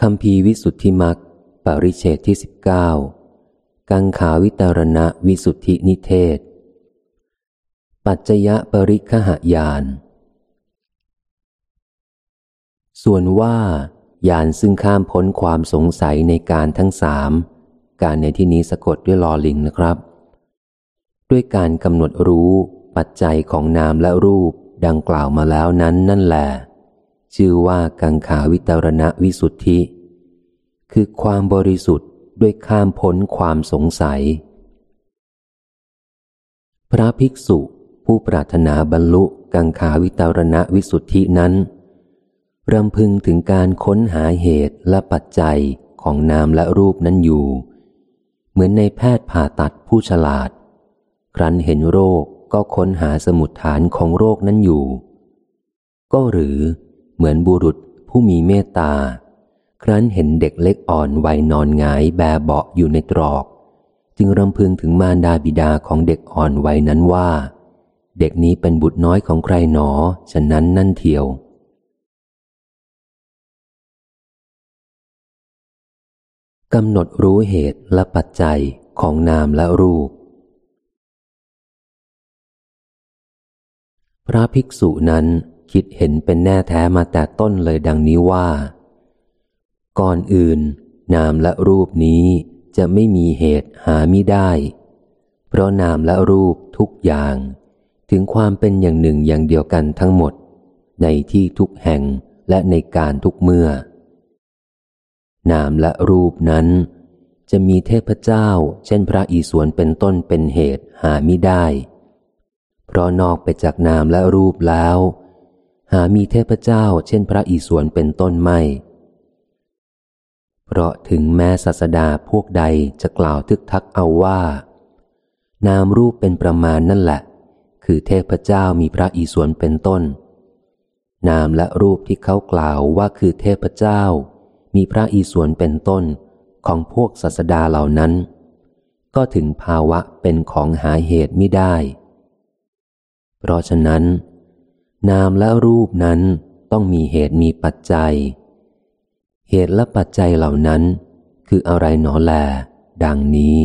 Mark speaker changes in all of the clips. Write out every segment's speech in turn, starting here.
Speaker 1: คำพีวิสุทธิมักปริเชตที่สิบเก้ากังขาวิตารณะวิสุทธินิเทศ ปัจจยะปริคหายาน ส่วนว่ายานซึ่งข้ามพ้นความสงสัยในการทั้งสาม การในที่นี้สะกดด้วยลอลิงนะครับ ด้วยการกำหนดรู้ปัจจัยของนามและรูปดังกล่าวมาแล้วนั้นนั่นแหละ ชื่อว่ากังขาวิตรณะวิสุทธิ คือความบริสุทธิ์ด้วยข้ามพ้นความสงสัย พระภิกษุผู้ปรารถนาบรรลุกังขาวิตรณะวิสุทธินั้นรำพึงถึงการค้นหาเหตุและปัจจัยของนามและรูปนั้นอยู่ เหมือนในแพทย์ผ่าตัดผู้ฉลาด ครั้นเห็นโรคก็ค้นหาสมุดฐานของโรคนั้นอยู่ ก็หรือ เหมือนบุรุษผู้มีเมตตา ครั้นเห็นเด็กเล็กอ่อนวัยนอนงายแบเบาอยู่ในตรอก จึงรำพึงถึงมารดาบิดาของเด็กอ่อนวัยนั้นว่า เด็กนี้เป็นบุตรน้อยของใครหนอ ฉะนั้นนั่นเทียว กำหนดรู้เหตุและปัจจัยของนามและรูป พระภิกษุนั้น คิดเห็นเป็นแน่แท้มาแต่ต้นเลยดังนี้ว่า ก่อนอื่น นามและรูปนี้จะไม่มีเหตุหาไม่ได้ เพราะนามและรูปทุกอย่าง ถึงความเป็นอย่างหนึ่งอย่างเดียวกันทั้งหมด ในที่ทุกแห่งและในการทุกเมื่อ นามและรูปนั้น จะมีเทพเจ้า เช่นพระอีสวนเป็นต้นเป็นเหตุหาไม่ได้ เพราะนอกไปจากนามและรูปแล้ว หามีเทพเจ้าเช่นพระอีสวนเป็นต้นไม่ เพราะถึงแม้ศาสดาพวกใดจะกล่าวทึกทักเอาว่า นามรูปเป็นประมาณนั่นแหละ คือเทพเจ้ามีพระอีสวนเป็นต้น นามและรูปที่เขากล่าวว่าคือเทพเจ้า มีพระอีสวนเป็นต้นของพวกศาสดาเหล่านั้น ก็ถึงภาวะเป็นของหาเหตุไม่ได้ เพราะฉะนั้น นามและรูปนั้นต้องมีเหตุมีปัจจัย เหตุและปัจจัยเหล่านั้น คืออะไรหนอแล ดังนี้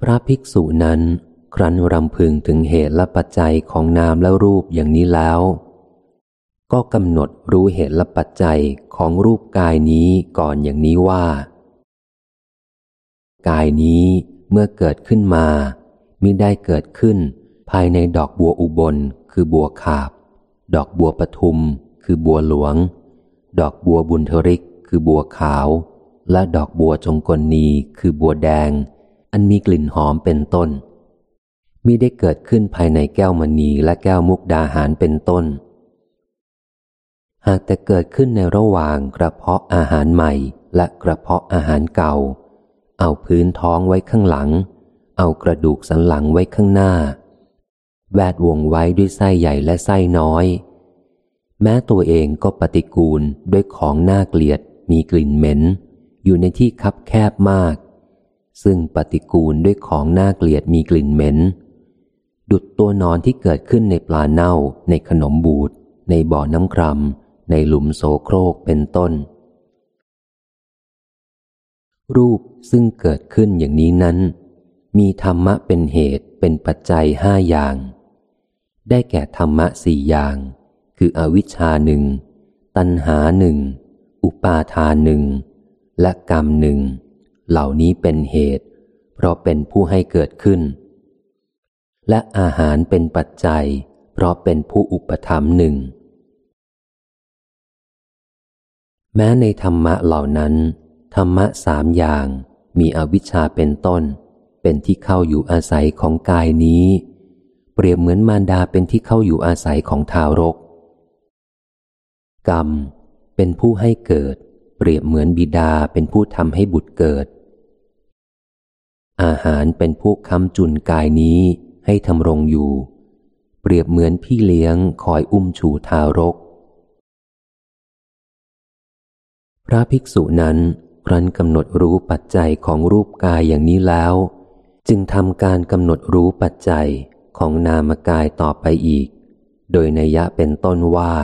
Speaker 1: พระภิกษุนั้นครั้นรำพึงถึงเหตุและปัจจัยของนามและรูปอย่างนี้แล้ว ก็กำหนดรู้เหตุและปัจจัยของรูปกายนี้ก่อนอย่างนี้ว่า กายนี้เมื่อเกิดขึ้นมามิได้เกิดขึ้น ภายในดอกบัวอุบล คือบัวขาบ ดอกบัวปทุม คือบัวหลวง ดอกบัวบุญทริก คือบัวขาว และดอกบัวจงกลนีคือบัวแดง อันมีกลิ่นหอมเป็นต้น มิได้เกิดขึ้นภายในแก้วมณีและแก้วมุกดาหารเป็นต้น หากแต่เกิดขึ้นในระหว่างกระเพาะอาหารใหม่และกระเพาะอาหารเก่า เอาพื้นท้องไว้ข้างหลัง เอากระดูกสันหลังไว้ข้างหน้า แวดวงไว้ด้วยไส้ใหญ่และไส้น้อย แม้ตัวเองก็ปฏิกูลด้วยของน่าเกลียดมีกลิ่นเหม็น อยู่ในที่คับแคบมาก ซึ่งปฏิกูลด้วยของน่าเกลียดมีกลิ่นเหม็น ดุดตัวนอนที่เกิดขึ้นในปลาเน่า ในขนมบูดในบ่อน้ำครำในหลุมโสโครกเป็นต้น รูปซึ่งเกิดขึ้นอย่างนี้นั้น มีธรรมะเป็นเหตุเป็นปัจจัยห้าอย่าง ได้แก่ธรรมะสี่อย่าง คืออวิชชาหนึ่ง ตัณหาหนึ่ง อุปาทานหนึ่ง และกรรมหนึ่ง เหล่านี้เป็นเหตุ เพราะเป็นผู้ให้เกิดขึ้น และอาหารเป็นปัจจัย เพราะเป็นผู้อุปธรรมหนึ่ง แม้ในธรรมะเหล่านั้น ธรรมะสามอย่าง มีอวิชชาเป็นต้น เป็นที่เข้าอยู่อาศัยของกายนี้ เปรียบเหมือนมารดาเป็นที่เข้าอยู่อาศัยของทารก กรรม เป็นผู้ให้เกิด เปรียบเหมือนบิดาเป็นผู้ทำให้บุตรเกิด อาหารเป็นผู้ค้ำจุนกายนี้ให้ทำรงอยู่ เปรียบเหมือนพี่เลี้ยงคอยอุ้มชูทารก พระภิกษุนั้นรันกำหนดรู้ปัจจัยของรูปกายอย่างนี้แล้ว จึงทำการกำหนดรู้ปัจจัย ของนามกายต่อไปอีก โดยนัยะเป็นต้นว่า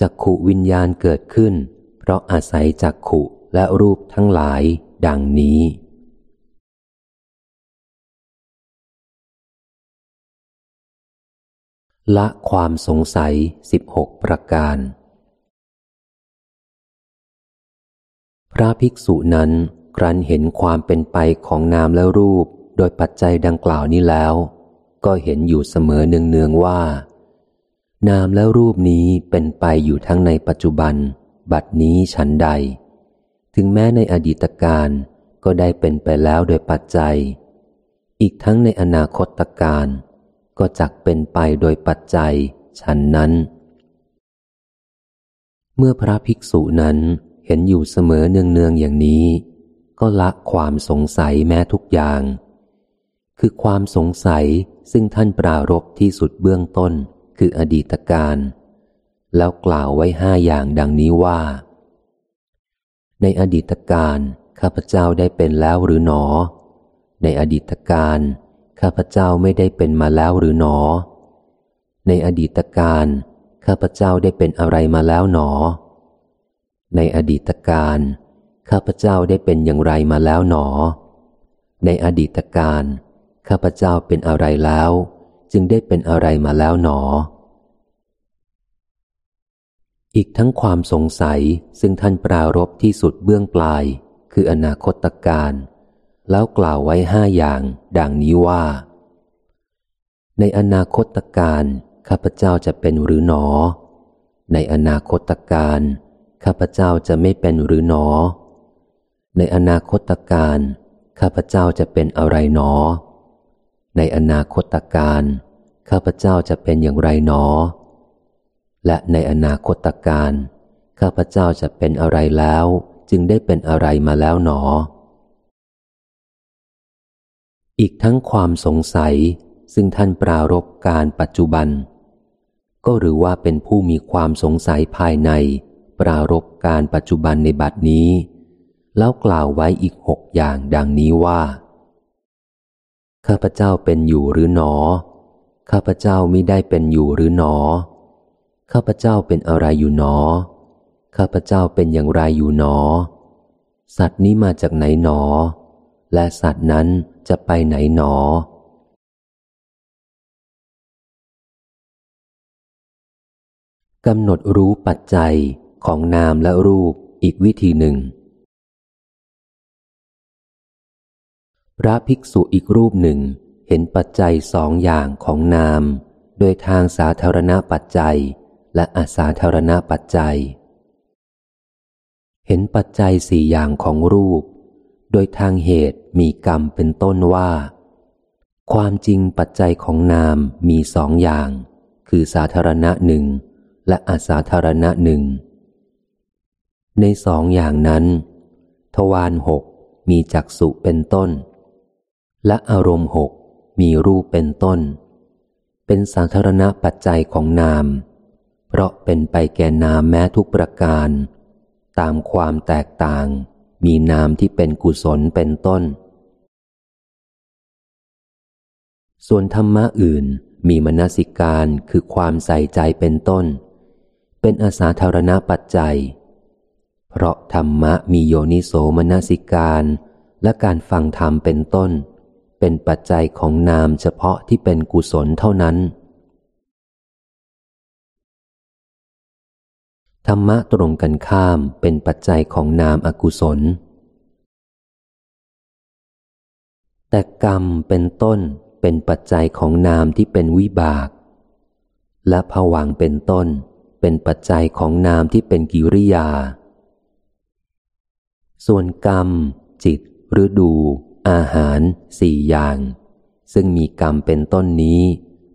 Speaker 1: จักขุวิญญาณเกิดขึ้น เพราะอาศัยจักขุและรูปทั้งหลายดังนี้ ละความสงสัยสิบหกประการ พระภิกษุนั้นครั้นเห็นความเป็นไปของนามและรูปโดยปัจจัยดังกล่าวนี้แล้ว ก็เห็นอยู่เสมอเนืองๆว่า นามและรูปนี้เป็นไปอยู่ทั้งในปัจจุบัน บัดนี้ฉันใด ถึงแม้ในอดีตการก็ได้เป็นไปแล้วโดยปัจจัย อีกทั้งในอนาคตการก็จักเป็นไปโดยปัจจัยฉันนั้น เมื่อพระภิกษุนั้นเห็นอยู่เสมอเนืองๆอย่างนี้ ก็ละความสงสัยแม้ทุกอย่าง คือความสงสัยซึ่งท่านปรารบที่สุดเบื้องต้นคืออดีตการ แล้วกล่าวไว้ห้าอย่างดังนี้ว่า ในอดีตการข้าพเจ้าได้เป็นแล้วหรือหนอ ในอดีตการข้าพเจ้าไม่ได้เป็นมาแล้วหรือหนอ ในอดีตการข้าพเจ้าได้เป็นอะไรมาแล้วหนอ ในอดีตการข้าพเจ้าได้เป็นอย่างไรมาแล้วหนอ ในอดีตการ ข้าพเจ้าเป็นอะไรแล้ว จึงได้เป็นอะไรมาแล้วหนอ อีกทั้งความสงสัยซึ่งท่านปรารบที่สุดเบื้องปลาย คืออนาคตการ แล้วกล่าวไว้ห้าอย่าง ดังนี้ว่า ในอนาคตการข้าพเจ้าจะเป็นหรือหนอ ในอนาคตการข้าพเจ้าจะไม่เป็นหรือหนอ ในอนาคตการข้าพเจ้าจะเป็นอะไรหนอ ในอนาคตการ ข้าพเจ้าจะเป็นอย่างไรหนอ และในอนาคตการ ข้าพเจ้าจะเป็นอะไรแล้ว จึงได้เป็นอะไรมาแล้วหนอ อีกทั้งความสงสัยซึ่งท่านปรารบการปัจจุบัน ก็หรือว่าเป็นผู้มีความสงสัยภายใน ปรารบการปัจจุบันในบัดนี้ แล้วกล่าวไว้อีกหกอย่างดังนี้ว่า ข้าพเจ้าเป็นอยู่หรือหนอ ข้าพเจ้ามิได้เป็นอยู่หรือหนอ ข้าพเจ้าเป็นอะไรอยู่หนอ ข้าพเจ้าเป็นอย่างไรอยู่หนอ สัตว์นี้มาจากไหนหนอ และสัตว์นั้นจะไปไหนหนอกำหนดรู้ปัจจัยของนามและรูปอีกวิธีหนึ่ง พระภิกษุอีกรูปหนึ่งเห็นปัจจัยสองอย่างของนาม โดยทางสาธารณปัจจัย และอาสาธารณปัจจัย เห็นปัจจัยสี่อย่างของรูป โดยทางเหตุมีกรรมเป็นต้นว่า ความจริงปัจจัยของนามมีสองอย่าง คือสาธารณะหนึ่งและอาสาธารณะหนึ่ง ในสองอย่างนั้น ทวารหกมีจักสุเป็นต้น และอารมณ์หกมีรูปเป็นต้น เป็นสาธารณปัจจัยของนาม เพราะเป็นไปแก่นามแม้ทุกประการ ตามความแตกต่าง มีนามที่เป็นกุศลเป็นต้น ส่วนธรรมะอื่นมีมนสิการคือความใส่ใจเป็นต้น เป็นอาสาธารณปัจจัย เพราะธรรมะมีโยนิโสมนสิการและการฟังธรรมเป็นต้น เป็นปัจจัยของนามเฉพาะที่เป็นกุศลเท่านั้น ธรรมะตรงกันข้ามเป็นปัจจัยของนามอกุศล แต่กรรมเป็นต้นเป็นปัจจัยของนามที่เป็นวิบาก และผวังเป็นต้นเป็นปัจจัยของนามที่เป็นกิริยา ส่วนกรรม จิตฤดู อาหารสี่อย่าง ซึ่งมีกรรมเป็นต้นนี้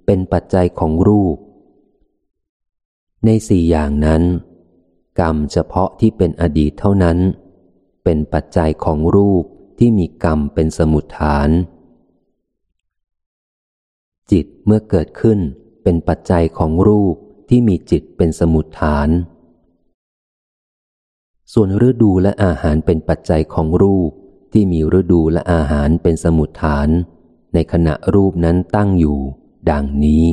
Speaker 1: เป็นปัจจัยของรูป ในสี่อย่างนั้น กรรมเฉพาะที่เป็นอดีตเท่านั้น เป็นปัจจัยของรูปที่มีกรรมเป็นสมุดฐาน จิตเมื่อเกิดขึ้นเป็นปัจจัยของรูปที่มีจิตเป็นสมุดฐาน ส่วนฤดูและอาหารเป็นปัจจัยของรูป ที่มีฤดูและอาหารเป็นสมุดฐาน ในขณะรูปนั้นตั้งอยู่ ดังนี้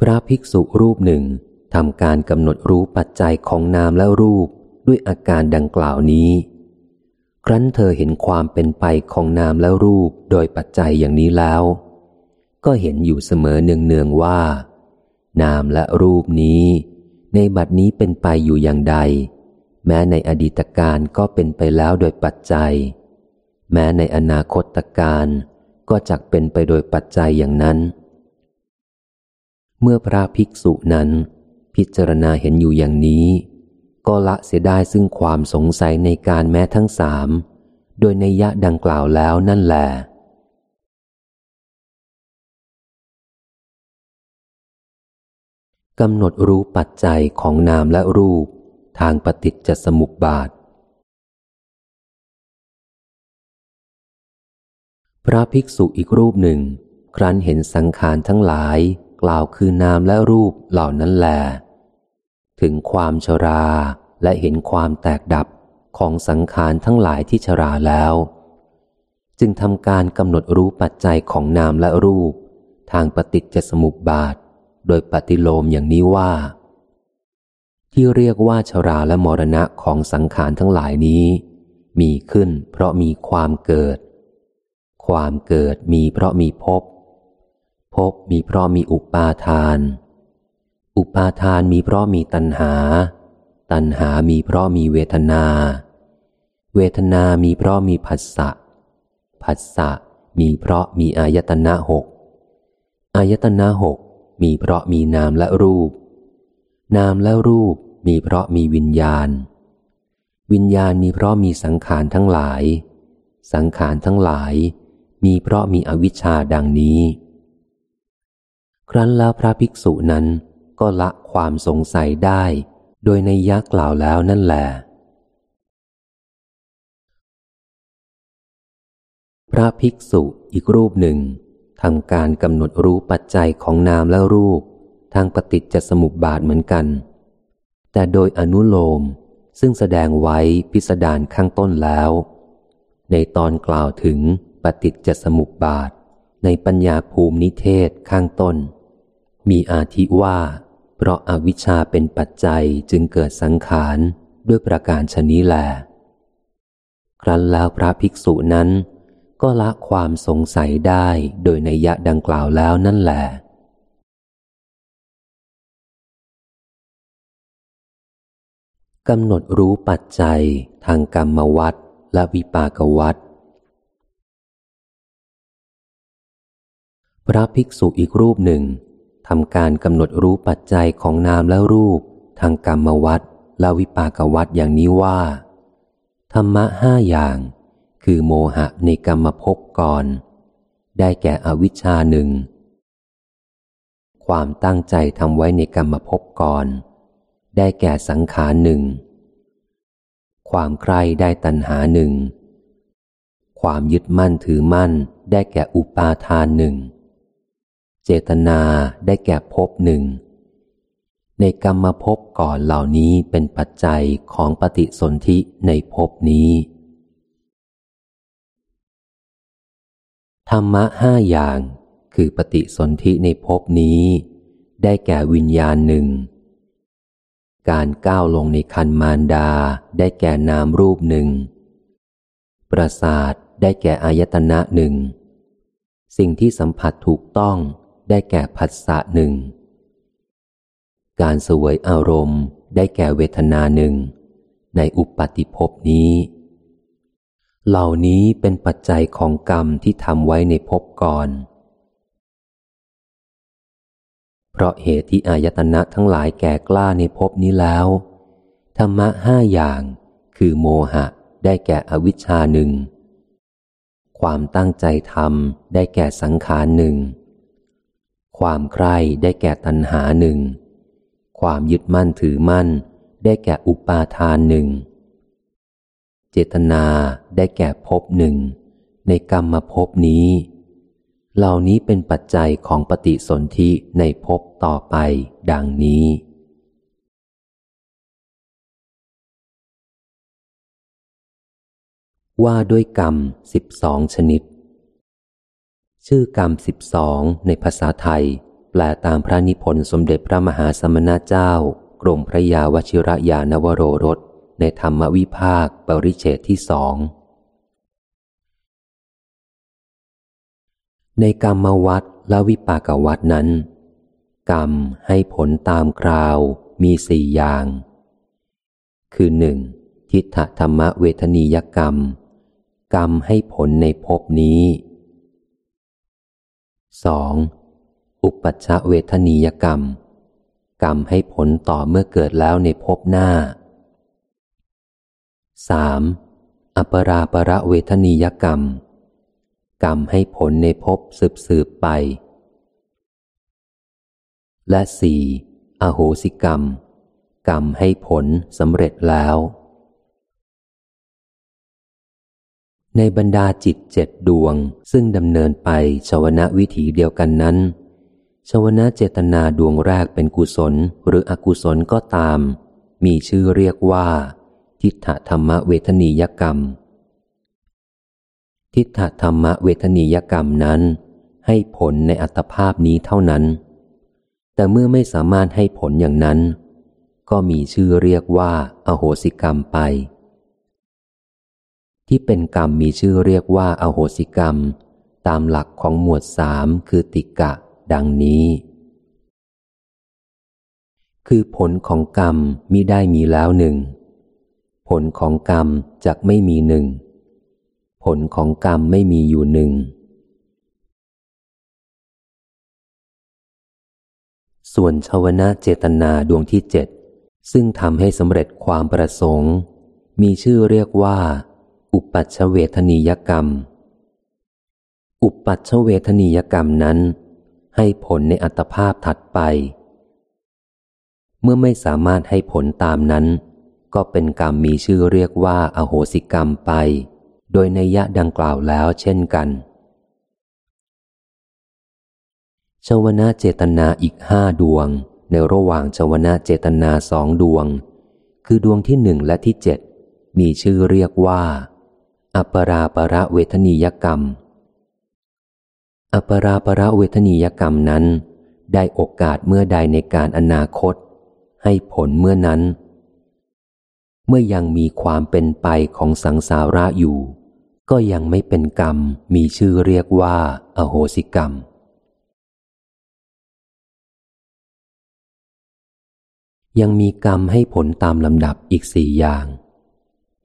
Speaker 1: พระภิกษุรูปหนึ่งทำการกำหนดรู้ปัจจัยของนามและรูปด้วยอาการดังกล่าวนี้ ครั้นเธอเห็นความเป็นไปของนามและรูปโดยปัจจัยอย่างนี้แล้ว ก็เห็นอยู่เสมอเนืองๆว่า นามและรูปนี้ ในบัดนี้เป็นไปอยู่อย่างใด แม้ในอดีตการก็เป็นไปแล้วโดยปัจจัย แม้ในอนาคตการก็จักเป็นไปโดยปัจจัยอย่างนั้น เมื่อพระภิกษุนั้น พิจารณาเห็นอยู่อย่างนี้ ก็ละเสียได้ซึ่งความสงสัยในการแม้ทั้งสาม โดยในยะดังกล่าวแล้วนั่นแหละกำหนดรู้ปัจจัยของนามและรูป ทางปฏิจจสมุปบาท พระภิกษุอีกรูปหนึ่ง ครั้นเห็นสังขารทั้งหลายกล่าวคือนามและรูปเหล่านั้นแล ถึงความชราและเห็นความแตกดับของสังขารทั้งหลายที่ชราแล้ว จึงทำการกำหนดรู้ปัจจัยของนามและรูป ทางปฏิจจสมุปบาท โดยปฏิโลมอย่างนี้ว่า ที่เรียกว่าชราและมรณะของสังขารทั้งหลายนี้ มีขึ้นเพราะมีความเกิด ความเกิดมีเพราะมีภพภพมีเพราะมีอุปาทาน อุปาทานมีเพราะมีตัณหา ตัณหามีเพราะมีเวทนา เวทนามีเพราะมีผัสสะผัสสะมีเพราะมีอายตนะหกอายตนะหกมีเพราะมีนามและรูป นามและรูปมีเพราะมีวิญญาณ วิญญาณมีเพราะมีสังขารทั้งหลาย สังขารทั้งหลาย มีเพราะมีอวิชชาดังนี้ ครั้นแล้วพระภิกษุนั้นก็ละความสงสัยได้ โดยในยักกล่าวแล้วนั่นแหละพระภิกษุอีกรูปหนึ่งทำการกำหนดรู้ปัจจัยของนามและรูป ทางปฏิจจสมุปบาทเหมือนกัน แต่โดยอนุโลมซึ่งแสดงไว้พิสดารข้างต้นแล้ว ในตอนกล่าวถึงปฏิจจสมุปบาท ในปัญญาภูมินิเทศข้างต้น มีอาทิว่า เพราะอาวิชชาเป็นปัจจัยจึงเกิดสังขารด้วยประการชนี้แล ครั้นแล้วพระภิกษุนั้น ก็ละความสงสัยได้โดยในยะดังกล่าวแล้วนั่นแหละ กำหนดรู้ปัจจัยทางกรรมวัฏและวิปากวัฏพระภิกษุอีกรูปหนึ่งทำการกำหนดรู้ปัจจัยของนามและรูป ทางกรรมวัฏและวิปากวัฏอย่างนี้ว่า ธรรมะห้าอย่าง คือโมหะในกรรมภพก่อน ได้แก่อวิชชาหนึ่ง ความตั้งใจทำไว้ในกรรมภพก่อน ได้แก่สังขารหนึ่ง ความใคร่ได้ตัณหาหนึ่ง ความยึดมั่นถือมั่นได้แก่อุปาทานหนึ่ง เจตนาได้แก่ภพหนึ่ง ในกรรมภพก่อนเหล่านี้เป็นปัจจัยของปฏิสนธิในภพนี้ ธรรมะห้าอย่างคือปฏิสนธิในภพนี้ ได้แก่วิญญาณหนึ่ง การก้าวลงในคันมารดาได้แก่นามรูปหนึ่ง ประสาทได้แก่อายตนะหนึ่ง สิ่งที่สัมผัสถูกต้องได้แก่ผัสสะหนึ่ง การสวยอารมณ์ได้แก่เวทนาหนึ่ง ในอุปปติภพนี้ เหล่านี้เป็นปัจจัยของกรรมที่ทำไว้ในภพก่อน เพราะเหตุที่อายตนะทั้งหลายแก่กล้าในภพนี้แล้ว ธรรมะห้าอย่างคือโมหะได้แก่อวิชชาหนึ่ง ความตั้งใจทำได้แก่สังขารหนึ่ง ความใคร่ได้แก่ตัณหาหนึ่ง ความยึดมั่นถือมั่น ได้แก่อุปาทานหนึ่ง เจตนาได้แก่ภพหนึ่ง ในกรรมภพนี้ เหล่านี้เป็นปัจจัยของปฏิสนธิในภพต่อไปดังนี้ ว่าด้วยกรรมสิบสองชนิด ชื่อกรรมสิบสองในภาษาไทย แปลตามพระนิพนธ์สมเด็จพระมหาสมณเจ้า กรมพระยาวชิระยานวโรรสในธรรมวิภาค ปริเฉตที่สอง ในกรรมวัดและวิปากวัดนั้น กรรมให้ผลตามคราวมีสี่อย่าง คือหนึ่งทิฏฐธรรมเวทนียกรรม กรรมให้ผลในภพนี้สองอุปัชชเวทนียกรรม กรรมให้ผลต่อเมื่อเกิดแล้วในภพหน้าสามอปราประเวทนียกรรม กรรมให้ผลในภพสืบสืบไป และสี่อโหสิกรรม กรรมให้ผลสำเร็จแล้ว ในบรรดาจิตเจ็ดดวงซึ่งดำเนินไปชวนะวิถีเดียวกันนั้น ชวนะเจตนาดวงแรกเป็นกุศลหรืออกุศลก็ตาม มีชื่อเรียกว่า ทิฏฐธรรมเวทนียกรรม ทิฏฐธรรมเวทนียกรรมนั้น ให้ผลในอัตภาพนี้เท่านั้น แต่เมื่อไม่สามารถให้ผลอย่างนั้น ก็มีชื่อเรียกว่า อโหสิกรรมไป ที่เป็นกรรมมีชื่อเรียกว่าอโหสิกรรม ตามหลักของหมวดสามคือติกะ ดังนี้ คือผลของกรรมมิได้มีแล้วหนึ่ง ผลของกรรมจะไม่มีหนึ่ง ผลของกรรมไม่มีอยู่หนึ่ง ส่วนชาวนะเจตนาดวงที่เจ็ดซึ่งทำให้สำเร็จความประสงค์ มีชื่อเรียกว่า อุปัชเวทนียกรรม อุปัชเวทนียกรรมนั้น ให้ผลในอัตภาพถัดไป เมื่อไม่สามารถให้ผลตามนั้น ก็เป็นกรรมมีชื่อเรียกว่าอโหสิกรรมไป โดยในยะดังกล่าวแล้วเช่นกันชวนาเจตนาอีกห้าดวง ในระหว่างชวนาเจตนาสองดวง คือดวงที่หนึ่งและที่เจ็ดมีชื่อเรียกว่า อัปราประเวทนียกรรม อัปราประเวทนียกรรมนั้น ได้โอกาสเมื่อใดในการอนาคต ให้ผลเมื่อนั้น เมื่อยังมีความเป็นไปของสังสาระอยู่ ก็ยังไม่เป็นกรรมมีชื่อเรียกว่า อโหสิกรรม ยังมีกรรมให้ผลตามลำดับอีกสี่อย่าง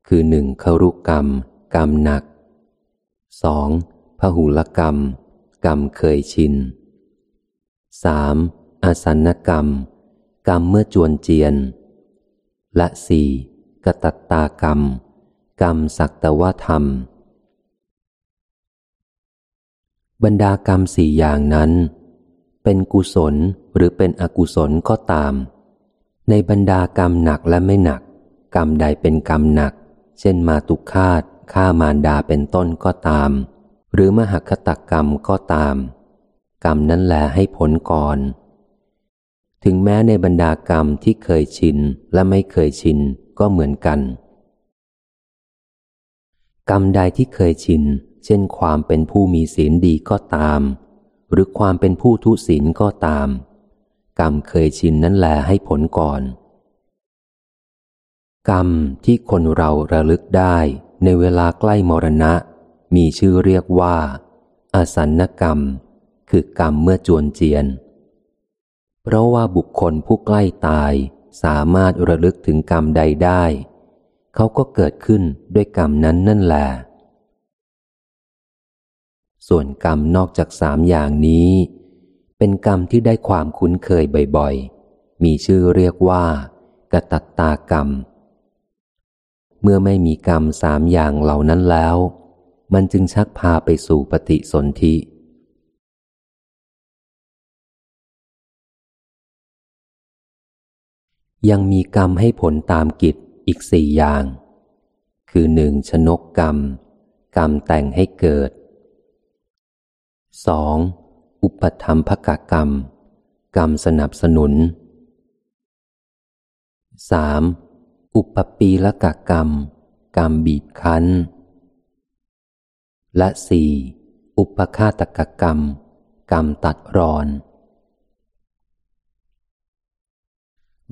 Speaker 1: คือหนึ่งครุกรรม กรรมหนักสองพหุลกรรม กรรมเคยชินสามอาสันกรรม กรรมเมื่อจวนเจียน และสี่กตัตตากรรม กรรมสักตวธรรม บรรดากรรมสี่อย่างนั้น เป็นกุศลหรือเป็นอกุศลก็ตาม ในบรรดากรรมหนักและไม่หนัก กรรมใดเป็นกรรมหนัก เช่นมาตุคาตฆ่ามารดาเป็นต้นก็ตาม หรือมหคตกรรมก็ตาม กรรมนั้นแลให้ผลก่อน ถึงแม้ในบรรดากรรมที่เคยชินและไม่เคยชินก็เหมือนกัน กรรมใดที่เคยชิน เช่นความเป็นผู้มีศีลดีก็ตาม หรือความเป็นผู้ทุศีลก็ตาม กรรมเคยชินนั่นแหละให้ผลก่อน กรรมที่คนเราระลึกได้ในเวลาใกล้มรณะ มีชื่อเรียกว่าอาสันกรรม คือกรรมเมื่อจวนเจียน เพราะว่าบุคคลผู้ใกล้ตายสามารถระลึกถึงกรรมใดได้ เขาก็เกิดขึ้นด้วยกรรมนั้นนั่นแหละ ส่วนกรรมนอกจากสามอย่างนี้ เป็นกรรมที่ได้ความคุ้นเคยบ่อยๆ มีชื่อเรียกว่ากตัตตากรรม เมื่อไม่มีกรรมสามอย่างเหล่านั้นแล้ว มันจึงชักพาไปสู่ปฏิสนธิยังมีกรรมให้ผลตามกิจอีกสี่อย่าง คือหนึ่งชนกกรรม กรรมแต่งให้เกิด สองอุปธรรมภกกรรม กรรมสนับสนุนสามอุปปีละกกรรม กรรมบีบคั้น และสี่อุปฆาตกกรรม กรรมตัดรอน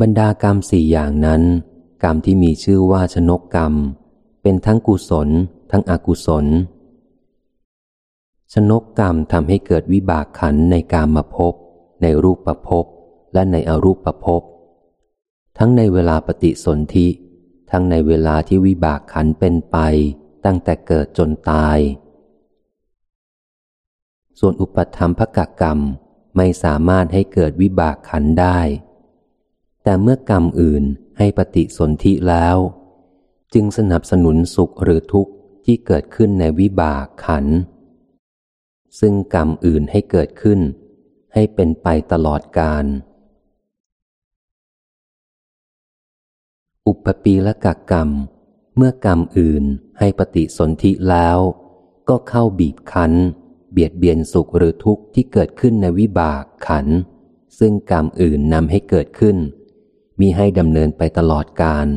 Speaker 1: บรรดากรรมสี่อย่างนั้น กรรมที่มีชื่อว่าชนกกรรม เป็นทั้งกุศล ทั้งอกุศล ชนกกรรมทำให้เกิดวิบากขันในกามมาพบในรูปประพบและในอรูปประพบทั้งในเวลาปฏิสนธิทั้งในเวลาที่วิบากขันเป็นไปตั้งแต่เกิดจนตาย ส่วนอุปธรรมภกกรรมไม่สามารถให้เกิดวิบากขันได้ แต่เมื่อกรรมอื่นให้ปฏิสนธิแล้ว จึงสนับสนุนสุขหรือทุกข์ที่เกิดขึ้นในวิบากขัน ซึ่งกรรมอื่นให้เกิดขึ้น ให้เป็นไปตลอดกาลอุปปีละกกรรม เมื่อกรรมอื่นให้ปฏิสนธิแล้ว ก็เข้าบีบคั้น เบียดเบียนสุขหรือทุกข์ที่เกิดขึ้นในวิบากขัน ซึ่งกรรมอื่นนำให้เกิดขึ้นมีให้ดำเนินไปตลอดกาล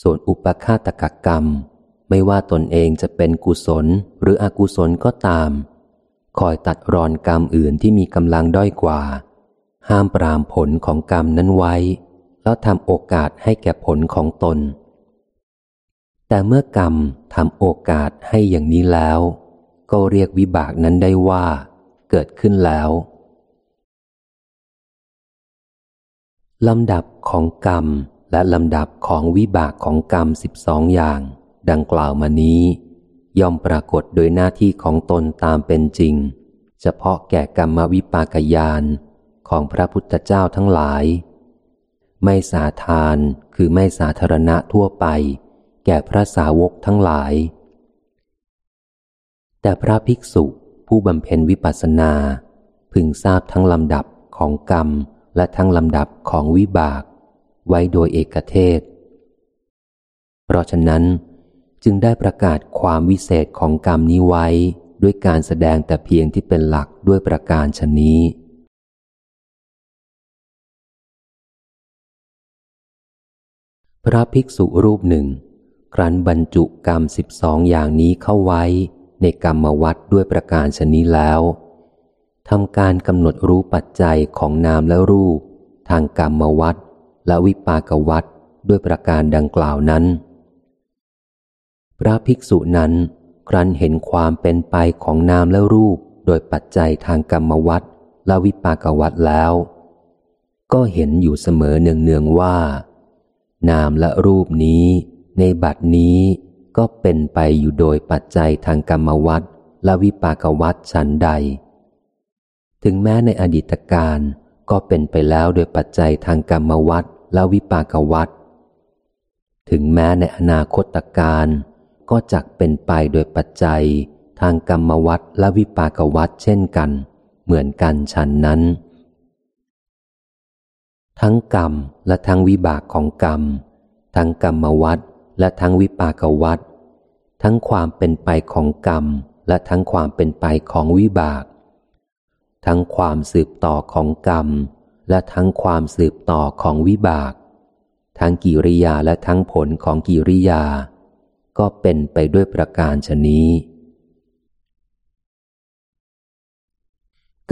Speaker 1: ส่วนอุปฆาตกกรรม ไม่ว่าตนเองจะเป็นกุศลหรืออกุศลก็ตาม คอยตัดรอนกรรมอื่นที่มีกำลังด้อยกว่า ห้ามปรามผลของกรรมนั้นไว้ แล้วทำโอกาสให้แก่ผลของตน แต่เมื่อกรรมทำโอกาสให้อย่างนี้แล้ว ก็เรียกวิบากนั้นได้ว่า เกิดขึ้นแล้วลำดับของกรรมและลำดับของวิบากของกรรมสิบสองอย่าง ดังกล่าวมานี้ ย่อมปรากฏโดยหน้าที่ของตนตามเป็นจริง เฉพาะแก่กรรมวิปากยานของพระพุทธเจ้าทั้งหลาย ไม่สาทานคือไม่สาธารณะทั่วไป แก่พระสาวกทั้งหลาย แต่พระภิกษุผู้บำเพ็ญวิปัสสนา พึงทราบทั้งลำดับของกรรมและทั้งลำดับของวิบาก ไว้โดยเอกเทศ เพราะฉะนั้น จึงได้ประกาศความวิเศษของกรรมนี้ไว้ ด้วยการแสดงแต่เพียงที่เป็นหลักด้วยประการชนนี้ พระภิกษุรูปหนึ่ง ครั้นบรรจุกรรมสิบสองอย่างนี้เข้าไว้ ในกรรมวัดด้วยประการชนนี้แล้วทำการกำหนดรู้ปัจจัยของนามและรูป ทางกรรมวัดและวิปากวัดด้วยประการดังกล่าวนั้น พระภิกษุนั้น ครั้นเห็นความเป็นไปของนามและรูปโดยปัจจัยทางกรรมวัดและวิปากวัดแล้ว ก็เห็นอยู่เสมอเนืองๆว่า นามและรูปนี้ ในบัดนี้ก็เป็นไปอยู่โดยปัจจัยทางกรรมวัฏและวิปากวัฏฉันใด ถึงแม้ในอดีตการก็เป็นไปแล้วโดยปัจจัยทางกรรมวัฏและวิปากวัฏถึงแม้ในอนาคตการ ก็จักเป็นไปโดยปัจจัย ทางกรรมวัฏและวิปากวัฏเช่นกัน เหมือนกันฉันนั้น ทั้งกรรมและทั้งวิบากของกรรม ทั้งกรรมวัฏและทั้งวิปากวัฏทั้งความเป็นไปของกรรม และทั้งความเป็นไปของวิบาก ทั้งความสืบต่อของกรรม และทั้งความสืบต่อของวิบาก ทั้งกิริยาและทั้งผลของกิริยา ก็เป็นไปด้วยประการชนี้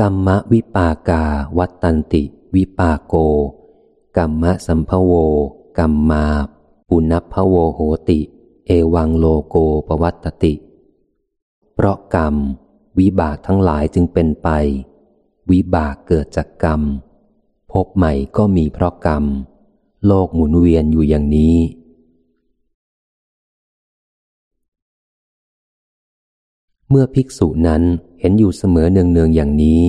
Speaker 1: กรรมวิปากาวัตตันติ วิปากโก กรรมสัมภโว กรรมา ปุณพโวโหติ เอวังโลโกปวัตติ เพราะกรรม วิบากทั้งหลายจึงเป็นไป วิบากเกิดจากกรรม พบใหม่ก็มีเพราะกรรม โลกหมุนเวียนอยู่อย่างนี้ เมื่อภิกษุนั้นเห็นอยู่เสมอเนืองๆอย่างนี้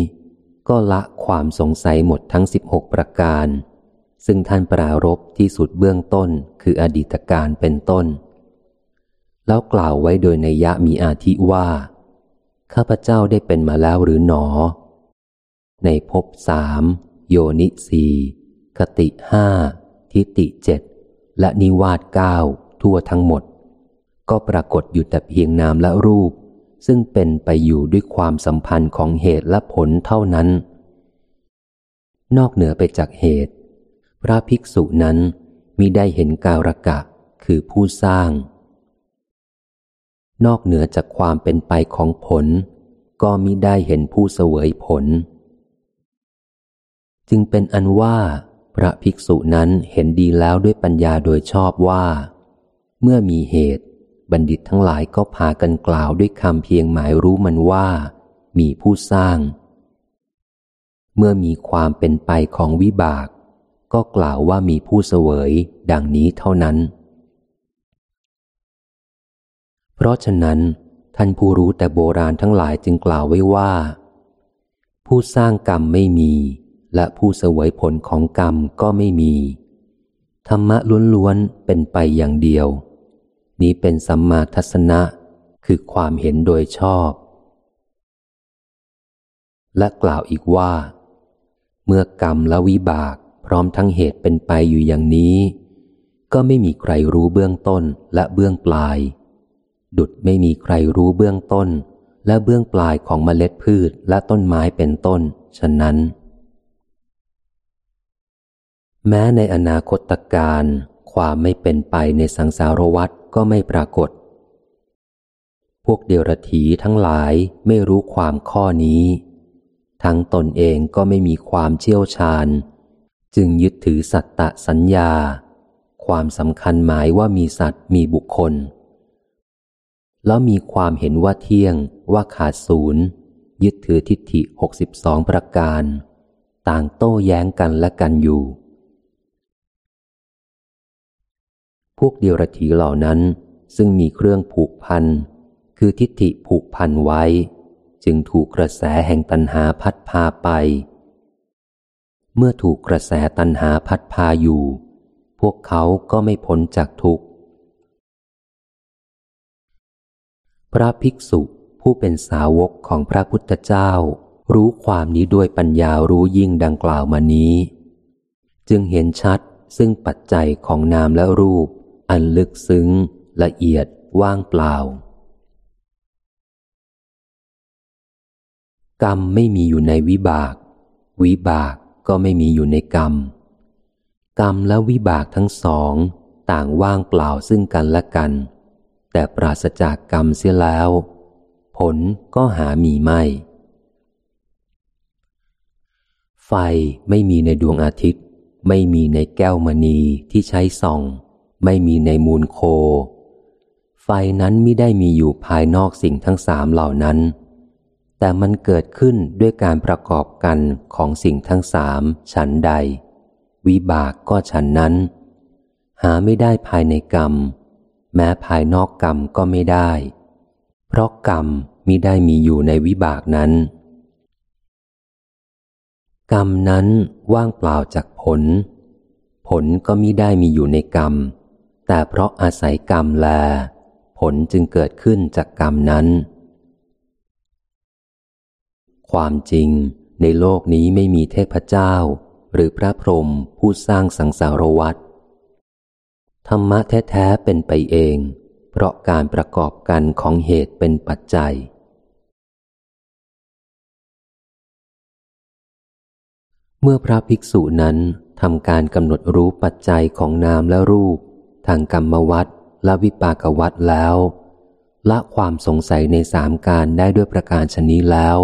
Speaker 1: ก็ละความสงสัยหมดทั้งสิบหกประการ ซึ่งท่านปรารบที่สุดเบื้องต้นคืออดีตการเป็นต้น แล้วกล่าวไว้โดยในยะมีอาทิว่า ข้าพเจ้าได้เป็นมาแล้วหรือหนอ ในภพสามโยนิสีคติห้าทิติเจ็ดและนิวาสเก้าทั่วทั้งหมด ก็ปรากฏอยู่แต่เพียงนามและรูป ซึ่งเป็นไปอยู่ด้วยความสัมพันธ์ของเหตุและผลเท่านั้น นอกเหนือไปจากเหตุ พระภิกษุนั้นมิได้เห็นการกะคือผู้สร้าง นอกเหนือจากความเป็นไปของผล ก็มิได้เห็นผู้เสวยผล จึงเป็นอันว่าพระภิกษุนั้นเห็นดีแล้วด้วยปัญญาโดยชอบว่า เมื่อมีเหตุ บัณฑิตทั้งหลายก็พากันกล่าวด้วยคำเพียงหมายรู้มันว่า มีผู้สร้าง เมื่อมีความเป็นไปของวิบาก ก็กล่าวว่ามีผู้เสวย ดังนี้เท่านั้น เพราะฉะนั้น ท่านผู้รู้แต่โบราณทั้งหลายจึงกล่าวไว้ว่า ผู้สร้างกรรมไม่มี และผู้เสวยผลของกรรมก็ไม่มี ธรรมะล้วนๆเป็นไปอย่างเดียว นี้เป็นสัมมาทัศนะ คือความเห็นโดยชอบ และกล่าวอีกว่า เมื่อกรรมและวิบากพร้อมทั้งเหตุเป็นไปอยู่อย่างนี้ ก็ไม่มีใครรู้เบื้องต้นและเบื้องปลาย ดุดไม่มีใครรู้เบื้องต้น และเบื้องปลายของเมล็ดพืชและต้นไม้เป็นต้น ฉะนั้น แม้ในอนาคตการความไม่เป็นไปในสังสารวัฏ ก็ไม่ปรากฏ พวกเดียรถีทั้งหลายไม่รู้ความข้อนี้ ทั้งตนเองก็ไม่มีความเชี่ยวชาญ จึงยึดถือสัตตะสัญญา ความสำคัญหมายว่ามีสัตว์มีบุคคล แล้วมีความเห็นว่าเที่ยงว่าขาดศูนย์ยึดถือทิฏฐิหกสิบสองประการ ต่างโต้แย้งกันและกันอยู่ พวกเดียรถีเหล่านั้นซึ่งมีเครื่องผูกพัน คือทิฏฐิผูกพันไว้ จึงถูกกระแสแห่งตันหาพัดพาไป เมื่อถูกกระแสตันหาพัดพาอยู่ พวกเขาก็ไม่พ้นจากทุกข์ พระภิกษุผู้เป็นสาวกของพระพุทธเจ้า รู้ความนี้ด้วยปัญญารู้ยิ่งดังกล่าวมานี้ จึงเห็นชัดซึ่งปัจจัยของนามและรูป อันลึกซึ้ง ละเอียดว่างเปล่า กรรมไม่มีอยู่ในวิบาก วิบากก็ไม่มีอยู่ในกรรม กรรมและวิบากทั้งสอง ต่างว่างเปล่าซึ่งกันและกัน แต่ปราศจากกรรมเสียแล้ว ผลก็หามีไม่ ไฟไม่มีในดวงอาทิตย์ ไม่มีในแก้วมณีที่ใช้ส่อง ไม่มีในมูลโค ไฟนั้นไม่ได้มีอยู่ภายนอกสิ่งทั้งสามเหล่านั้น แต่มันเกิดขึ้นด้วยการประกอบกันของสิ่งทั้งสามฉันใด วิบากก็ฉันนั้น หาไม่ได้ภายในกรรม แม้ภายนอกกรรมก็ไม่ได้ เพราะกรรมมิได้มีอยู่ในวิบากนั้น กรรมนั้นว่างเปล่าจากผล ผลก็มิได้มีอยู่ในกรรม แต่เพราะอาศัยกรรมแล ผลจึงเกิดขึ้นจากกรรมนั้น ความจริงในโลกนี้ไม่มีเทพเจ้า หรือพระพรหมผู้สร้างสังสารวัฏธรรมะแท้ๆเป็นไปเอง เพราะการประกอบกันของเหตุเป็นปัจจัย เมื่อพระภิกษุนั้นทำการกำหนดรู้ปัจจัยของนามและรูป ทางกรรมวัดและวิปากวัดแล้ว ละความสงสัยในสามการได้ด้วยประการชนี้แล้ว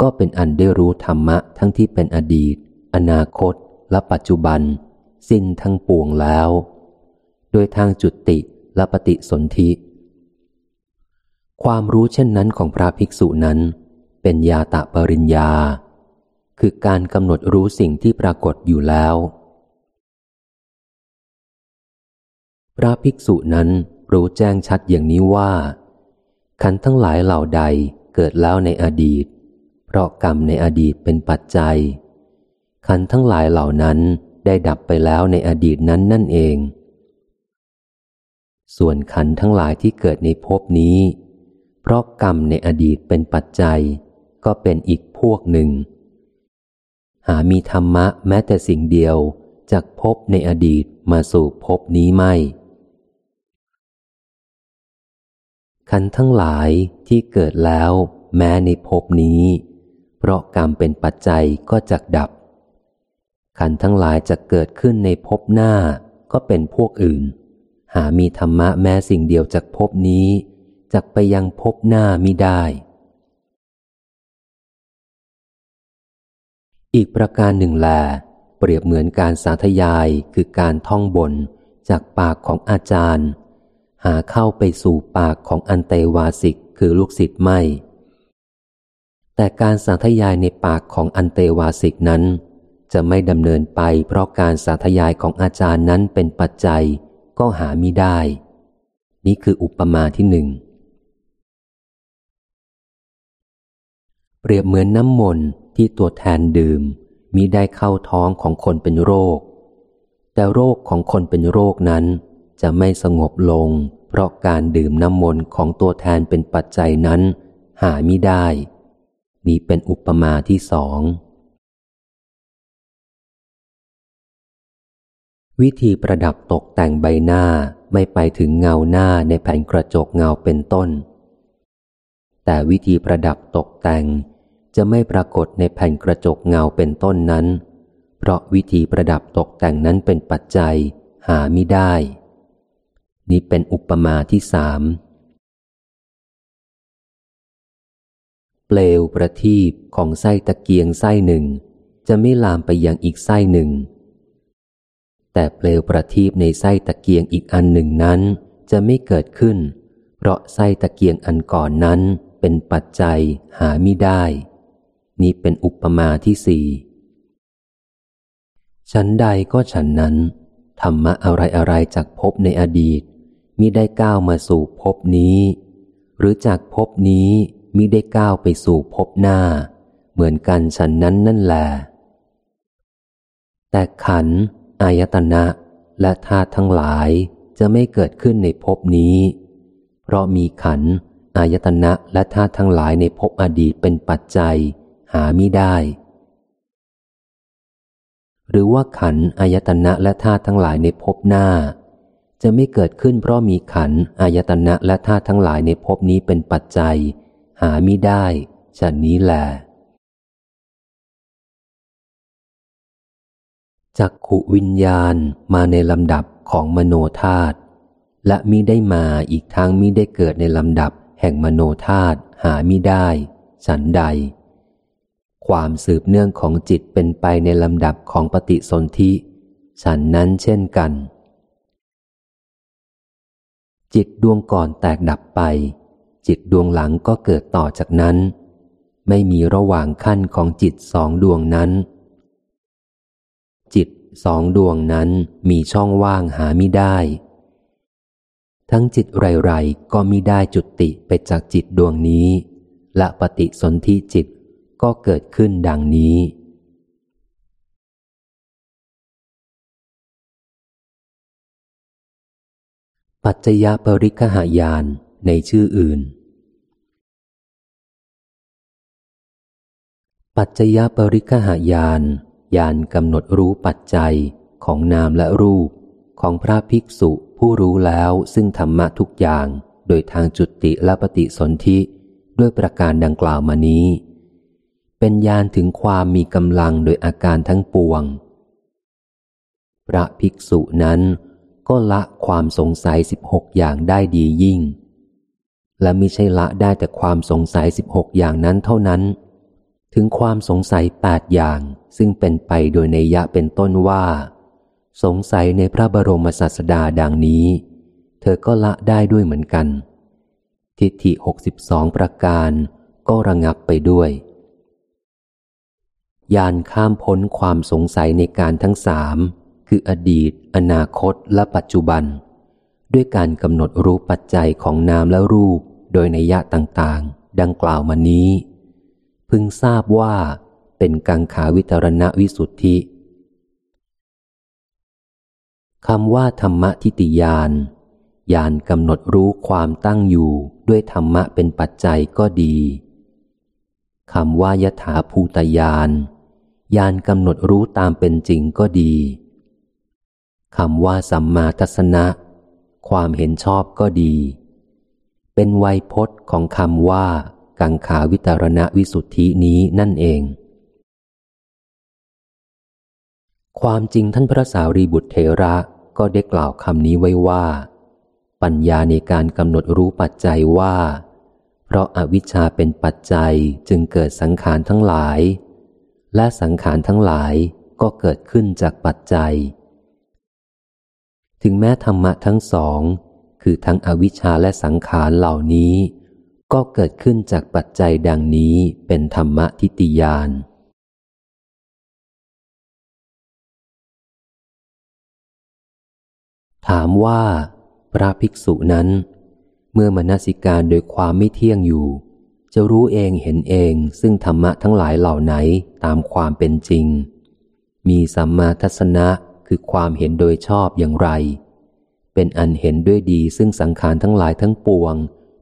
Speaker 1: ก็เป็นอันได้รู้ธรรมะทั้งที่เป็นอดีต อนาคต และปัจจุบัน สิ้นทั้งปวงแล้ว โดยทางจุติและปฏิสนธิความรู้เช่นนั้นของพระภิกษุนั้น เป็นยาตะปริญญา คือการกำหนดรู้สิ่งที่ปรากฏอยู่แล้ว พระภิกษุนั้นรู้แจ้งชัดอย่างนี้ว่า ขันทั้งหลายเหล่าใดเกิดแล้วในอดีต เพราะกรรมในอดีตเป็นปัจจัย ขันทั้งหลายเหล่านั้นได้ดับไปแล้วในอดีตนั้นนั่นเอง ส่วนขันทั้งหลายที่เกิดในภพนี้ เพราะกรรมในอดีตเป็นปัจจัย ก็เป็นอีกพวกหนึ่ง หามีธรรมะแม้แต่สิ่งเดียวจากพบในอดีตมาสู่พบนี้ไม่ ขันทั้งหลายที่เกิดแล้วแม้ในภพนี้ เพราะกรรมเป็นปัจจัยก็จะดับ ขันทั้งหลายจะเกิดขึ้นในภพหน้าก็เป็นพวกอื่น หามีธรรมะแม้สิ่งเดียวจากภพนี้จักไปยังภพหน้ามิได้ อีกประการหนึ่งแล เปรียบเหมือนการสาธยายคือการท่องบนจากปากของอาจารย์ หาเข้าไปสู่ปากของอันเตวาสิกคือลูกศิษย์ไม่ แต่การสาธยายในปากของอันเตวาสิกนั้น จะไม่ดำเนินไปเพราะการสาธยายของอาจารย์นั้นเป็นปัจจัยก็หามิได้ นี่คืออุปมาที่หนึ่ง เปรียบเหมือนน้ำมนต์ที่ตัวแทนดื่มมิได้เข้าท้องของคนเป็นโรค แต่โรคของคนเป็นโรคนั้น จะไม่สงบลง เพราะการดื่มน้ำมนต์ของตัวแทนเป็นปัจจัยนั้น หาไมิได้ นี้เป็นอุปมาที่สองวิธีประดับตกแต่งใบหน้าไม่ไปถึงเงาหน้าในแผ่นกระจกเงาเป็นต้น แต่วิธีประดับตกแต่งจะไม่ปรากฏในแผ่นกระจกเงาเป็นต้นนั้น เพราะวิธีประดับตกแต่งนั้นเป็นปัจจัยหาไม่ได้ นี้เป็นอุปมาที่สาม เปลวประทีปของไส้ตะเกียงไส้หนึ่ง จะไม่ลามไปยังอีกไส้หนึ่ง แต่เปลวประทีปในไส้ตะเกียงอีกอันหนึ่งนั้น จะไม่เกิดขึ้น เพราะไส้ตะเกียงอันก่อนนั้นเป็นปัจจัยหาไม่ได้ นี้เป็นอุปมาที่สี่ฉันใดก็ฉันนั้น ธรรมะอะไรอะไรจากพบในอดีต มิได้ก้าวมาสู่ภพนี้ หรือจากภพนี้มิได้ก้าวไปสู่ภพหน้า เหมือนกันฉันนั้นนั่นแหละแต่ขัน อายตนะ และธาตุทั้งหลายจะไม่เกิดขึ้นในภพนี้ เพราะมีขัน อายตนะและธาตุทั้งหลายในภพอดีตเป็นปัจจัย หามิได้ หรือว่าขัน อายตนะและธาตุทั้งหลายในภพหน้า จะไม่เกิดขึ้นเพราะมีขันอายตนะและธาตุทั้งหลายในภพนี้เป็นปัจจัย หามิได้ฉันนี้แหละจักขุวิญญาณมาในลำดับของมโนธาตุและมิได้มาอีกทางมิได้เกิดในลำดับแห่งมโนธาตุหามิได้ ฉันใด ความสืบเนื่องของจิตเป็นไปในลำดับของปฏิสนธิฉันนั้นเช่นกัน จิตดวงก่อนแตกดับไป จิตดวงหลังก็เกิดต่อจากนั้น ไม่มีระหว่างขั้นของจิตสองดวงนั้น จิตสองดวงนั้นมีช่องว่างหาไม่ได้ ทั้งจิตไรๆก็มิได้จุติไปจากจิตดวงนี้ และปฏิสนธิจิตก็เกิดขึ้นดังนี้ ปัจจยปริคหายานในชื่ออื่น ปัจจยปริคหายานยานกำหนดรู้ปัจจัยของนามและรูป ของพระภิกษุผู้รู้แล้วซึ่งธรรมะทุกอย่างโดยทางจุติและปฏิสนธิด้วยประการดังกล่าวมานี้ เป็นญาณถึงความมีกำลังโดยอาการทั้งปวง พระภิกษุนั้น ก็ละความสงสัยสิบหกอย่างได้ดียิ่ง และม่ใช่ละได้แต่ความสงสัยสิบหกอย่างนั้นเท่านั้น ถึงความสงสัยแปดอย่างซึ่งเป็นไปโดยในยะเป็นต้นว่า สงสัยในพระบรมศาสดาดังนี้ เธอก็ละได้ด้วยเหมือนกัน ทิฏฐิหกสิบสองประการก็ระงับไปด้วยยานข้ามพ้นความสงสัยในการทั้งสาม คืออดีต อนาคตและปัจจุบัน ด้วยการกำหนดรู้ปัจจัยของนามและรูป โดยในยะต่างๆ ดังกล่าวมานี้ พึงทราบว่า เป็นกังขาวิตรณวิสุทธิคำว่าธรรมทิติยานยานกำหนดรู้ความตั้งอยู่ด้วยธรรมะเป็นปัจจัยก็ดีคำว่ายถาภูตยานยานกำหนดรู้ตามเป็นจริงก็ดี คำว่าสัมมาทัศนะ ความเห็นชอบก็ดี เป็นไวยพจน์ของคำว่า กังขาวิตารณวิสุทธินี้นั่นเอง ความจริงท่านพระสารีบุตรเทระก็ได้กล่าวคำนี้ไว้ว่า ปัญญาในการกำหนดรู้ปัจจัยว่า เพราะอาวิชชาเป็นปัจจัยจึงเกิดสังขารทั้งหลาย และสังขารทั้งหลายก็เกิดขึ้นจากปัจจัย ถึงแม้ธรรมะทั้งสอง คือทั้งอวิชชาและสังขารเหล่านี้ ก็เกิดขึ้นจากปัจจัยดังนี้เป็นธรรมะทิฏฐิยานถามว่า พระภิกษุนั้น เมื่อมนสิการโดยความไม่เที่ยงอยู่ จะรู้เองเห็นเองซึ่งธรรมะทั้งหลายเหล่าไหนตามความเป็นจริง มีสัมมาทัศนะ คือความเห็นโดยชอบอย่างไร เป็นอันเห็นด้วยดีซึ่งสังขารทั้งหลายทั้งปวง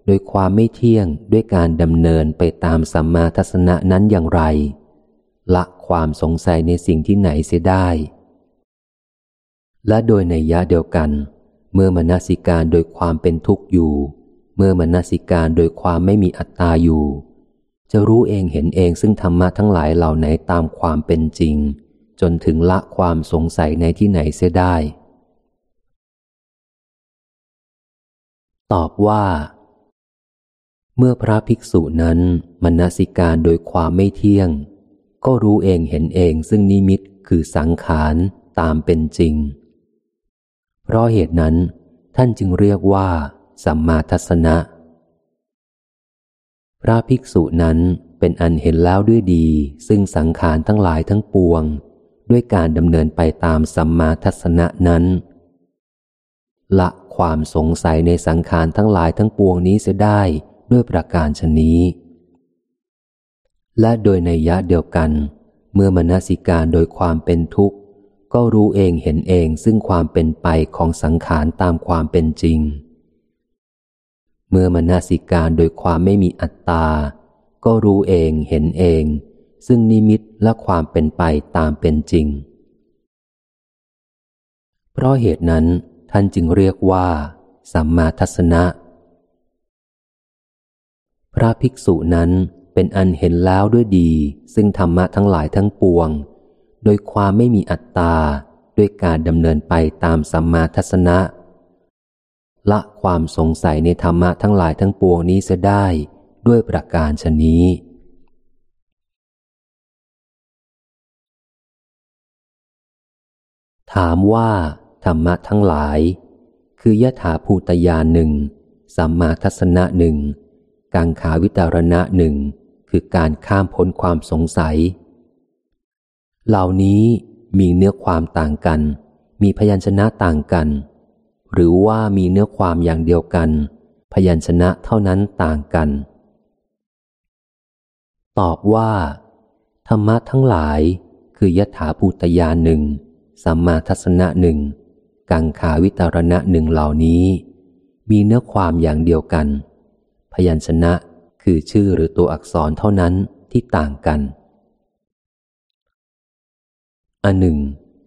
Speaker 1: โดยความไม่เที่ยงด้วยการดำเนินไปตามสัมมาทัศนะนั้นอย่างไร ละความสงสัยในสิ่งที่ไหนเสียได้ และโดยในยะเดียวกัน เมื่อมนสิการโดยความเป็นทุกข์อยู่ เมื่อมนสิการโดยความไม่มีอัตตาอยู่ จะรู้เองเห็นเองซึ่งธรรมะทั้งหลายเหล่าไหนตามความเป็นจริง จนถึงละความสงสัยในที่ไหนเสียได้ ตอบว่า เมื่อพระภิกษุนั้นมนสิการโดยความไม่เที่ยง ก็รู้เองเห็นเองซึ่งนิมิตคือสังขารตามเป็นจริง เพราะเหตุนั้นท่านจึงเรียกว่าสัมมาทัศนะ พระภิกษุนั้นเป็นอันเห็นแล้วด้วยดี ซึ่งสังขารทั้งหลายทั้งปวง ด้วยการดำเนินไปตามสัมมาทัศนะนั้น ละความสงสัยในสังขารทั้งหลายทั้งปวงนี้เสียได้ด้วยประการชนี้ และโดยในยะเดียวกัน เมื่อมนสิการโดยความเป็นทุกข์ ก็รู้เองเห็นเองซึ่งความเป็นไปของสังขารตามความเป็นจริง เมื่อมนสิการโดยความไม่มีอัตตา ก็รู้เองเห็นเอง ซึ่งนิมิตและความเป็นไปตามเป็นจริง เพราะเหตุนั้นท่านจึงเรียกว่า สัมมาทัศนะ พระภิกษุนั้นเป็นอันเห็นแล้วด้วยดี ซึ่งธรรมะทั้งหลายทั้งปวง โดยความไม่มีอัตตาด้วยการดำเนินไปตามสัมมาทัศนะละความสงสัยในธรรมะทั้งหลายทั้งปวงนี้เสียได้ด้วยประการชนี้ ถามว่าธรรมะทั้งหลาย คือยถาภูตยานหนึ่งสัมมาทัศนะหนึ่งกังขาวิตารณะหนึ่งคือการข้ามพ้นความสงสัย เหล่านี้มีเนื้อความต่างกัน มีพยัญชนะต่างกัน หรือว่ามีเนื้อความอย่างเดียวกัน พยัญชนะเท่านั้นต่างกัน ตอบว่า ธรรมะทั้งหลายคือยถาภูตยานหนึ่ง สัมมาทัศนะหนึ่ง กังขาวิตารณะหนึ่งเหล่านี้ มีเนื้อความอย่างเดียวกัน พยัญชนะคือชื่อหรือตัวอักษรเท่านั้นที่ต่างกัน อันหนึ่ง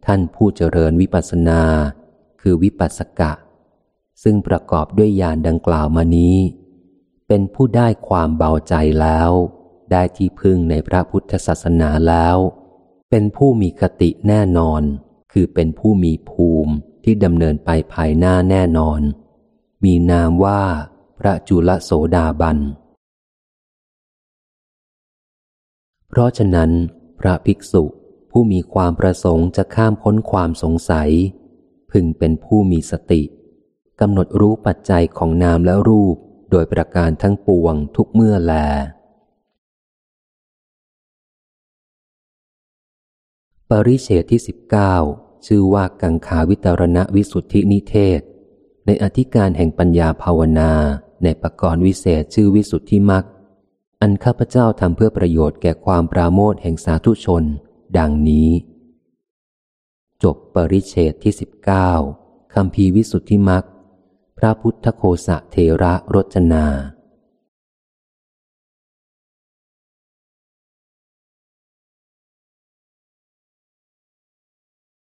Speaker 1: ท่านผู้เจริญวิปัสสนา คือวิปัสสกะ ซึ่งประกอบด้วยญาณดังกล่าวมานี้ เป็นผู้ได้ความเบาใจแล้ว ได้ที่พึ่งในพระพุทธศาสนาแล้ว เป็นผู้มีคติแน่นอน คือเป็นผู้มีภูมิที่ดำเนินไปภายหน้าแน่นอน มีนามว่าพระจุลโสดาบัน เพราะฉะนั้น พระภิกษุผู้มีความประสงค์จะข้ามพ้นความสงสัย พึงเป็นผู้มีสติกำหนดรู้ปัจจัยของนามและรูปโดยประการทั้งปวงทุกเมื่อแล ปริเชตที่สิบเก้าชื่อว่ากังขาวิตรณวิสุทธินิเทศ ในอธิการแห่งปัญญาภาวนา ในปกรณ์วิเศษชื่อวิสุทธิมักอันข้าพเจ้าทำเพื่อประโยชน์แก่ความปราโมทแห่งสาธุชน ดังนี้ จบปริเชตที่สิบเก้าคำพีวิสุทธิมักพระพุทธโคสะเทระรจนา